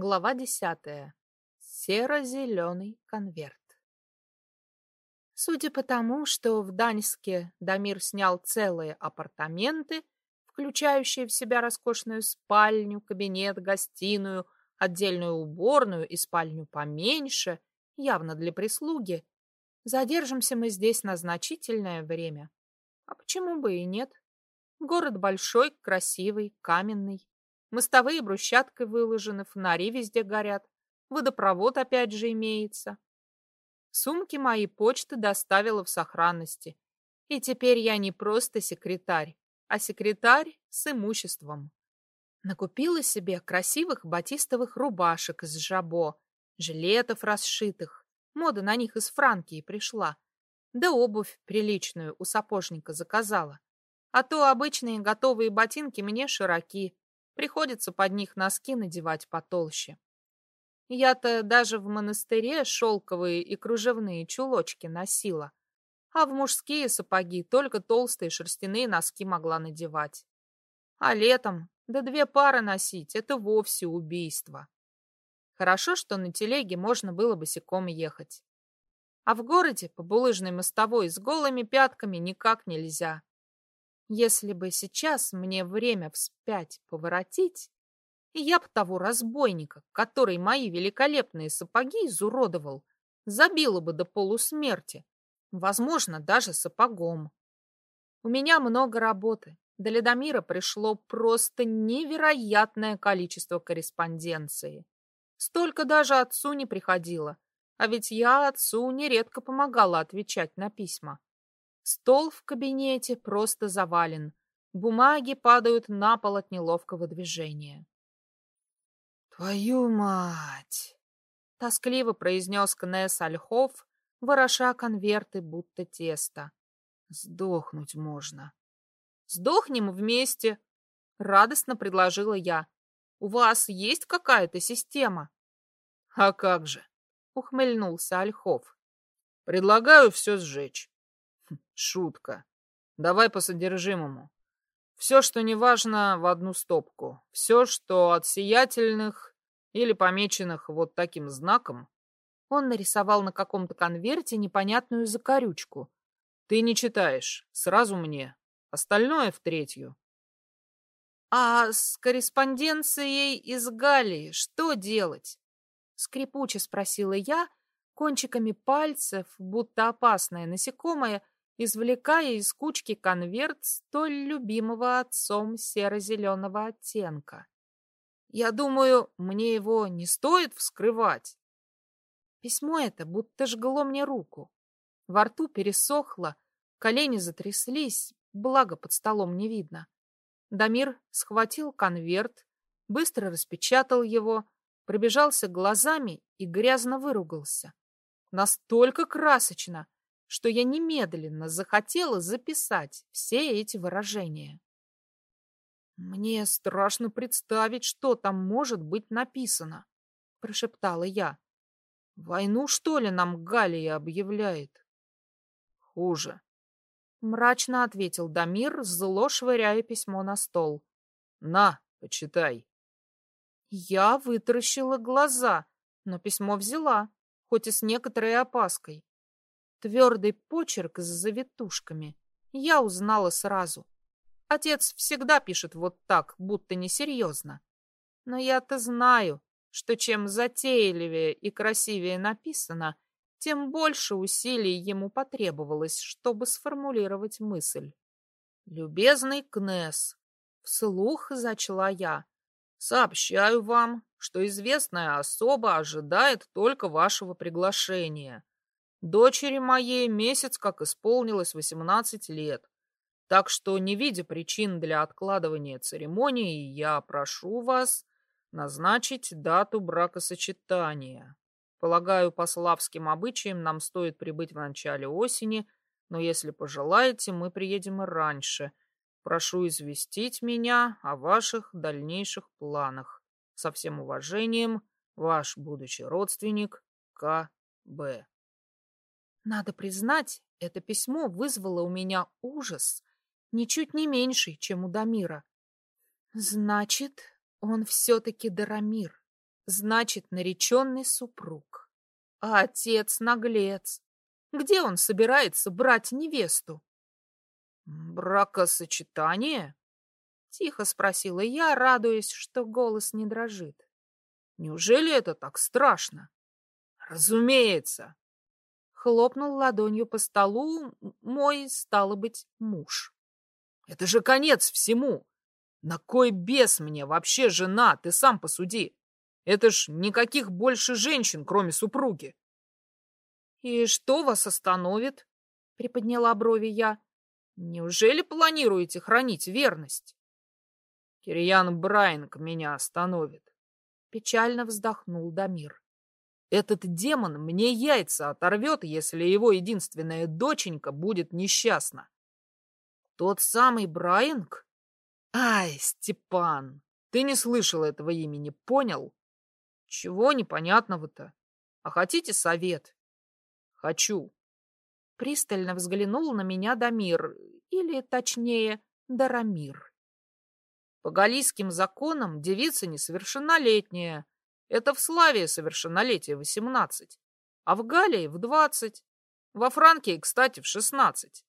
Глава десятая. Серо-зеленый конверт. Судя по тому, что в Даньске Дамир снял целые апартаменты, включающие в себя роскошную спальню, кабинет, гостиную, отдельную уборную и спальню поменьше, явно для прислуги, задержимся мы здесь на значительное время. А почему бы и нет? Город большой, красивый, каменный. Мостовые брусчаткой выложены, фонари везде горят. Водопровод опять же имеется. Сумки мои почты доставила в сохранности. И теперь я не просто секретарь, а секретарь с имуществом. Накупила себе красивых батистовых рубашек из жабо, жилетов расшитых. Мода на них из Франкии пришла. Да обувь приличную у сапожника заказала. А то обычные готовые ботинки мне широки, Приходится под них носки надевать потолще. Я-то даже в монастыре шелковые и кружевные чулочки носила, а в мужские сапоги только толстые шерстяные носки могла надевать. А летом, да две пары носить, это вовсе убийство. Хорошо, что на телеге можно было босиком ехать. А в городе по булыжной мостовой с голыми пятками никак нельзя. Если бы сейчас мне время вспять поворотить, я б того разбойника, который мои великолепные сапоги изуродовал, забила бы до полусмерти, возможно, даже сапогом. У меня много работы. До Ледомира пришло просто невероятное количество корреспонденции. Столько даже отцу не приходило, а ведь я отцу нередко помогала отвечать на письма. Стол в кабинете просто завален. Бумаги падают на пол от неловкого движения. «Твою мать!» — тоскливо произнес Кнесс Ольхов, вороша конверты, будто тесто. «Сдохнуть можно». «Сдохнем вместе!» — радостно предложила я. «У вас есть какая-то система?» «А как же!» — ухмыльнулся Ольхов. «Предлагаю все сжечь. Шутка. Давай по содержимому. Все, что не важно, в одну стопку. Все, что от сиятельных или помеченных вот таким знаком. Он нарисовал на каком-то конверте непонятную закорючку. Ты не читаешь. Сразу мне. Остальное в третью. А с корреспонденцией из Галии что делать? Скрипуче спросила я, кончиками пальцев, будто опасное насекомое, извлекая из кучки конверт столь любимого отцом серо-зеленого оттенка. Я думаю, мне его не стоит вскрывать. Письмо это будто жгло мне руку. Во рту пересохло, колени затряслись, благо под столом не видно. Дамир схватил конверт, быстро распечатал его, пробежался глазами и грязно выругался. Настолько красочно, что я немедленно захотела записать все эти выражения. «Мне страшно представить, что там может быть написано», — прошептала я. «Войну, что ли, нам Галия объявляет?» «Хуже», — мрачно ответил Дамир, зло швыряя письмо на стол. «На, почитай». Я вытаращила глаза, но письмо взяла, хоть и с некоторой опаской. Твердый почерк с завитушками. Я узнала сразу. Отец всегда пишет вот так, будто несерьезно. Но я-то знаю, что чем затейливее и красивее написано, тем больше усилий ему потребовалось, чтобы сформулировать мысль. «Любезный Кнесс», — вслух зачла я, — «сообщаю вам, что известная особа ожидает только вашего приглашения. Дочери моей месяц как исполнилось 18 лет. Так что, не видя причин для откладывания церемонии, я прошу вас назначить дату бракосочетания. Полагаю, по славским обычаям нам стоит прибыть в начале осени, но если пожелаете, мы приедем и раньше. Прошу известить меня о ваших дальнейших планах. Со всем уважением, ваш будущий родственник К.Б. Надо признать, это письмо вызвало у меня ужас, ничуть не меньший, чем у Дамира. Значит, он все-таки Дарамир. Значит, нареченный супруг. А отец наглец. Где он собирается брать невесту? Бракосочетание? Тихо спросила я, радуясь, что голос не дрожит. Неужели это так страшно? Разумеется. Хлопнул ладонью по столу мой, стало быть, муж. Это же конец всему. На кой бес мне вообще жена, ты сам посуди. Это ж никаких больше женщин, кроме супруги. И что вас остановит? Приподняла брови я. Неужели планируете хранить верность? Кирьян Брайнг меня остановит. Печально вздохнул Дамир. Этот демон мне яйца оторвет, если его единственная доченька будет несчастна. Тот самый Брайанг? Ай, Степан, ты не слышал этого имени, понял? Чего непонятного-то? А хотите совет? Хочу. Пристально взглянул на меня Дамир, или, точнее, Дарамир. По галийским законам девица несовершеннолетняя. Это в Славии совершеннолетие 18, а в Галлии в 20. Во Франкии, кстати, в 16.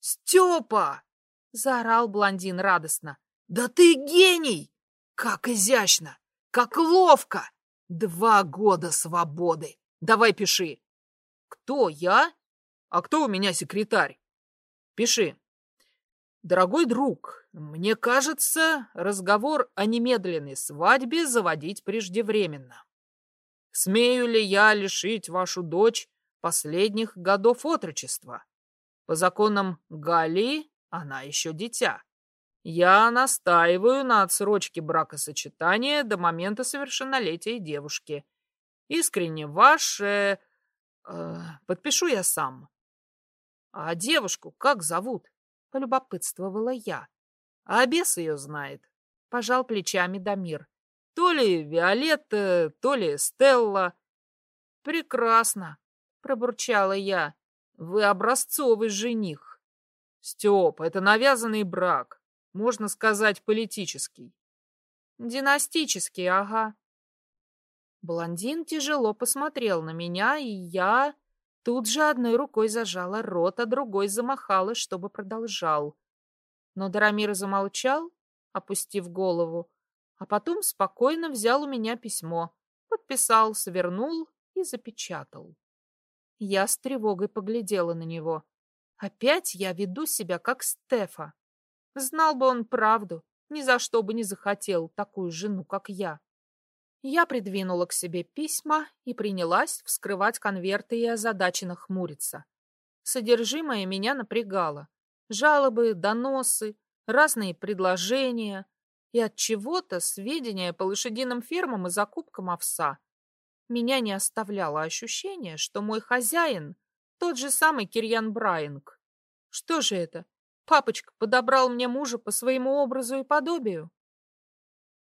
«Степа!» — заорал блондин радостно. «Да ты гений! Как изящно! Как ловко! Два года свободы! Давай пиши!» «Кто, я? А кто у меня секретарь?» «Пиши. Дорогой друг, мне кажется, разговор о немедленной свадьбе заводить преждевременно. Смею ли я лишить вашу дочь последних годов отрочества? По законам Галии она еще дитя. Я настаиваю на отсрочке бракосочетания до момента совершеннолетия девушки. Искренне ваш... Э, э, подпишу я сам. А девушку как зовут? Полюбопытствовала я. А бес ее знает. Пожал плечами Дамир. То ли Виолетта, то ли Стелла. Прекрасно, пробурчала я. Вы образцовый жених. Степ, это навязанный брак. Можно сказать, политический. Династический, ага. Блондин тяжело посмотрел на меня, и я тут же одной рукой зажала рот, а другой замахала, чтобы продолжал. Но Дарамир замолчал, опустив голову, а потом спокойно взял у меня письмо, подписал, свернул и запечатал. Я с тревогой поглядела на него. Опять я веду себя как Стефа. Знал бы он правду, ни за что бы не захотел такую жену, как я. Я придвинула к себе письма и принялась вскрывать конверты и озадаченно хмуриться. Содержимое меня напрягало. Жалобы, доносы, разные предложения и от чего-то сведения по лошадиным фермам и закупкам овса меня не оставляло ощущение, что мой хозяин тот же самый Кирьян Брайинг. Что же это? Папочка подобрал мне мужа по своему образу и подобию?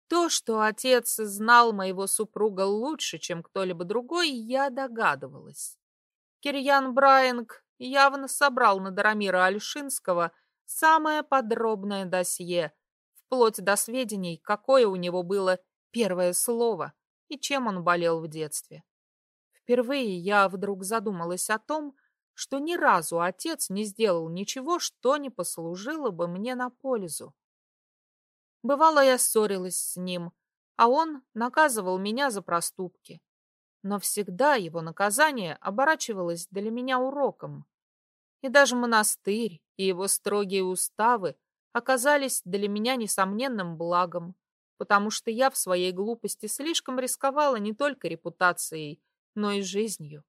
То, что отец знал моего супруга лучше, чем кто-либо другой, я догадывалась. Кирьян Брайинг явно собрал на Дарамира Альшинского самое подробное досье, вплоть до сведений, какое у него было первое слово — и чем он болел в детстве. Впервые я вдруг задумалась о том, что ни разу отец не сделал ничего, что не послужило бы мне на пользу. Бывало, я ссорилась с ним, а он наказывал меня за проступки. Но всегда его наказание оборачивалось для меня уроком. И даже монастырь и его строгие уставы оказались для меня несомненным благом, потому что я в своей глупости слишком рисковала не только репутацией, но и жизнью.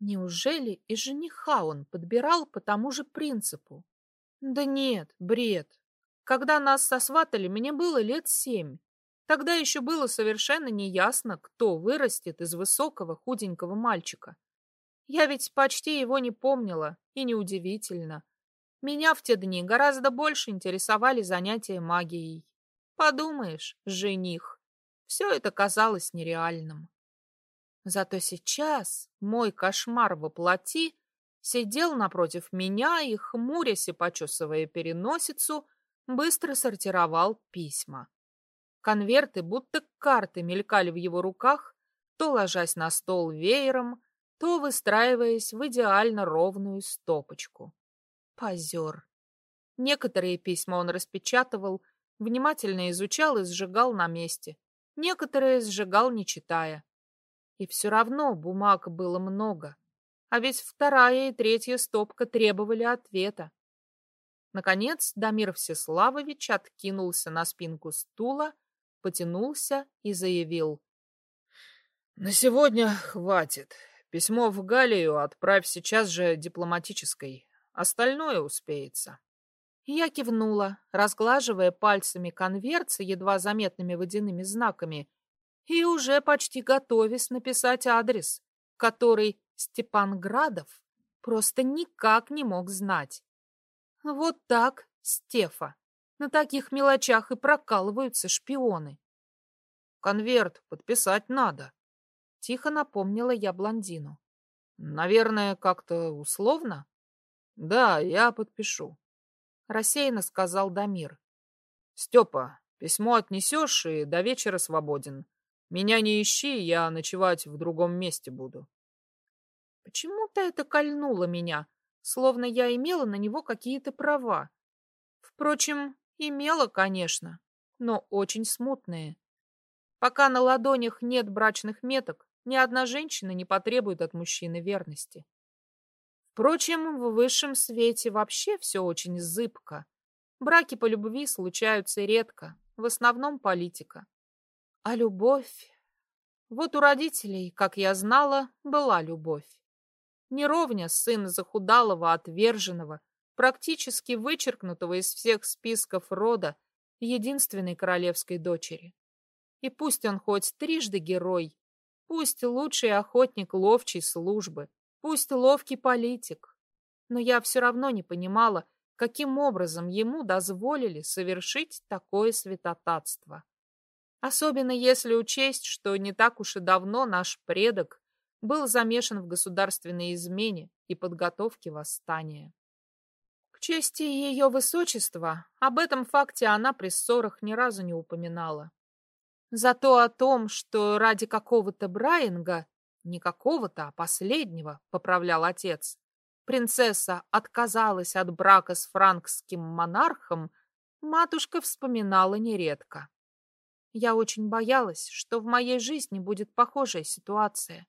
Неужели и жениха он подбирал по тому же принципу? Да нет, бред. Когда нас сосватали, мне было лет семь. Тогда еще было совершенно неясно, кто вырастет из высокого худенького мальчика. Я ведь почти его не помнила, и неудивительно. Меня в те дни гораздо больше интересовали занятия магией. Подумаешь, жених. Все это казалось нереальным. Зато сейчас мой кошмар воплоти сидел напротив меня и, хмурясь и почесывая переносицу, быстро сортировал письма. Конверты, будто карты, мелькали в его руках, то ложась на стол веером, то выстраиваясь в идеально ровную стопочку. Позер. Некоторые письма он распечатывал, внимательно изучал и сжигал на месте. Некоторые сжигал, не читая. И все равно бумаг было много. А ведь вторая и третья стопка требовали ответа. Наконец Дамир Всеславович откинулся на спинку стула, потянулся и заявил. — На сегодня хватит. Письмо в Галию отправь сейчас же дипломатической. Остальное успеется. Я кивнула, разглаживая пальцами конверт с едва заметными водяными знаками и уже почти готовясь написать адрес, который Степан Градов просто никак не мог знать. Вот так, Стефа, на таких мелочах и прокалываются шпионы. Конверт подписать надо, тихо напомнила я блондину. Наверное, как-то условно? Да, я подпишу. Рассеянно сказал Дамир. Степа, письмо отнесешь и до вечера свободен. Меня не ищи, я ночевать в другом месте буду. Почему-то это кольнуло меня, словно я имела на него какие-то права. Впрочем, имела, конечно, но очень смутные. Пока на ладонях нет брачных меток, ни одна женщина не потребует от мужчины верности. Впрочем, в высшем свете вообще все очень зыбко. Браки по любви случаются редко, в основном политика. А любовь... Вот у родителей, как я знала, была любовь. Неровня сын захудалого, отверженного, практически вычеркнутого из всех списков рода, единственной королевской дочери. И пусть он хоть трижды герой, пусть лучший охотник ловчей службы, пусть ловкий политик, но я все равно не понимала, каким образом ему дозволили совершить такое святотатство. Особенно если учесть, что не так уж и давно наш предок был замешан в государственной измене и подготовке восстания. Чести ее высочества, об этом факте она при ссорах ни разу не упоминала. Зато о том, что ради какого-то Брайинга, не какого-то, а последнего, поправлял отец, принцесса отказалась от брака с франкским монархом, матушка вспоминала нередко. Я очень боялась, что в моей жизни будет похожая ситуация.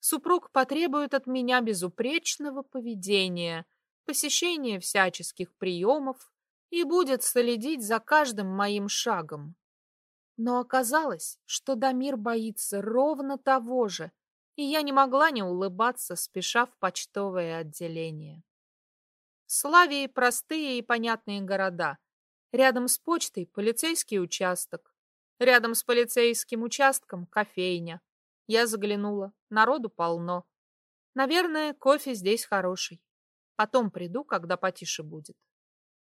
Супруг потребует от меня безупречного поведения, посещения всяческих приемов и будет следить за каждым моим шагом. Но оказалось, что Дамир боится ровно того же, и я не могла не улыбаться, спеша в почтовое отделение. Славии простые и понятные города. Рядом с почтой полицейский участок. Рядом с полицейским участком кофейня. Я заглянула. Народу полно. Наверное, кофе здесь хороший. Потом приду, когда потише будет.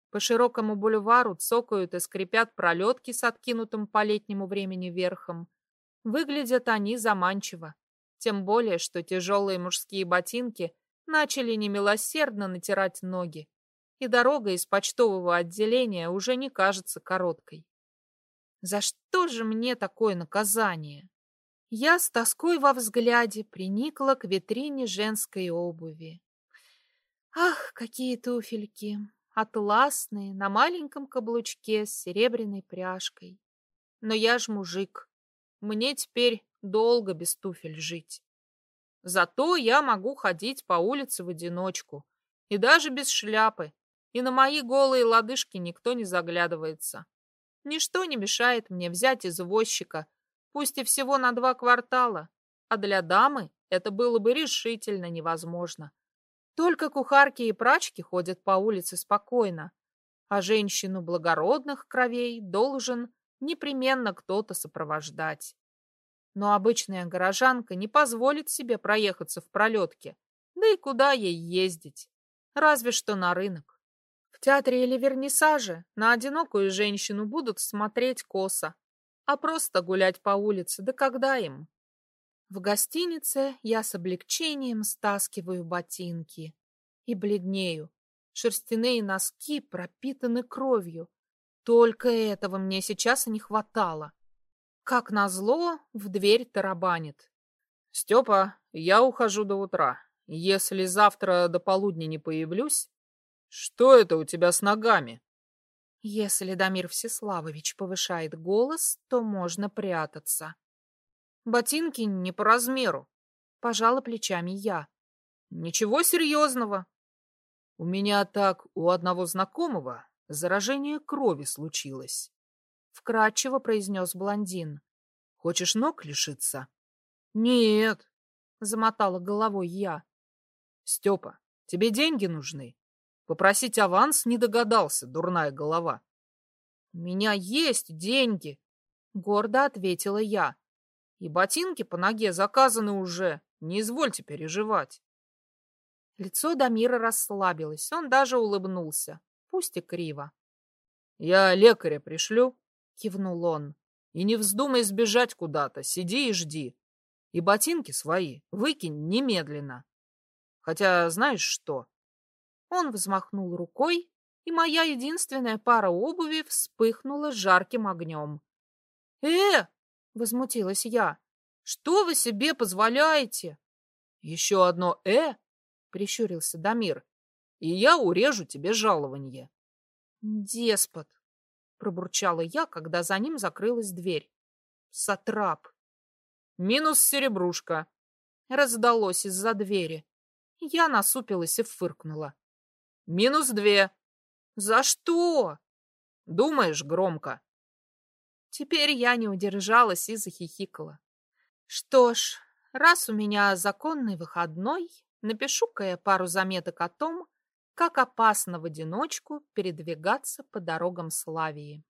По широкому бульвару цокают и скрипят пролетки с откинутым по летнему времени верхом. Выглядят они заманчиво. Тем более, что тяжелые мужские ботинки начали немилосердно натирать ноги. И дорога из почтового отделения уже не кажется короткой. За что же мне такое наказание? Я с тоской во взгляде приникла к витрине женской обуви. Ах, какие туфельки! Атласные, на маленьком каблучке с серебряной пряжкой. Но я ж мужик. Мне теперь долго без туфель жить. Зато я могу ходить по улице в одиночку. И даже без шляпы. И на мои голые лодыжки никто не заглядывается. Ничто не мешает мне взять извозчика, пусть и всего на два квартала, а для дамы это было бы решительно невозможно. Только кухарки и прачки ходят по улице спокойно, а женщину благородных кровей должен непременно кто-то сопровождать. Но обычная горожанка не позволит себе проехаться в пролетке, да и куда ей ездить, разве что на рынок. В театре или вернисаже на одинокую женщину будут смотреть косо, а просто гулять по улице, да когда им? В гостинице я с облегчением стаскиваю ботинки и бледнею. Шерстяные носки пропитаны кровью. Только этого мне сейчас и не хватало. Как назло, в дверь тарабанит. Степа, я ухожу до утра. Если завтра до полудня не появлюсь... Что это у тебя с ногами? Если Дамир Всеславович повышает голос, то можно прятаться. Ботинки не по размеру. Пожала плечами я. Ничего серьезного. У меня так у одного знакомого заражение крови случилось. Вкратчиво произнес блондин. Хочешь ног лишиться? Нет, замотала головой я. Степа, тебе деньги нужны? Попросить аванс не догадался, дурная голова. У меня есть деньги, гордо ответила я. И ботинки по ноге заказаны уже, не извольте переживать. Лицо Дамира расслабилось, он даже улыбнулся, пусть и криво. «Я лекаря пришлю», — кивнул он. «И не вздумай сбежать куда-то, сиди и жди. И ботинки свои выкинь немедленно. Хотя знаешь что?» Он взмахнул рукой, и моя единственная пара обуви вспыхнула жарким огнем. «Э!» — возмутилась я. «Что вы себе позволяете?» «Еще одно «э!» — прищурился Дамир. «И я урежу тебе жалование». «Деспот!» — пробурчала я, когда за ним закрылась дверь. «Сатрап!» «Минус серебрушка!» — раздалось из-за двери. Я насупилась и фыркнула. Минус две. За что? Думаешь громко. Теперь я не удержалась и захихикала. Что ж, раз у меня законный выходной, напишу-ка я пару заметок о том, как опасно в одиночку передвигаться по дорогам Славии.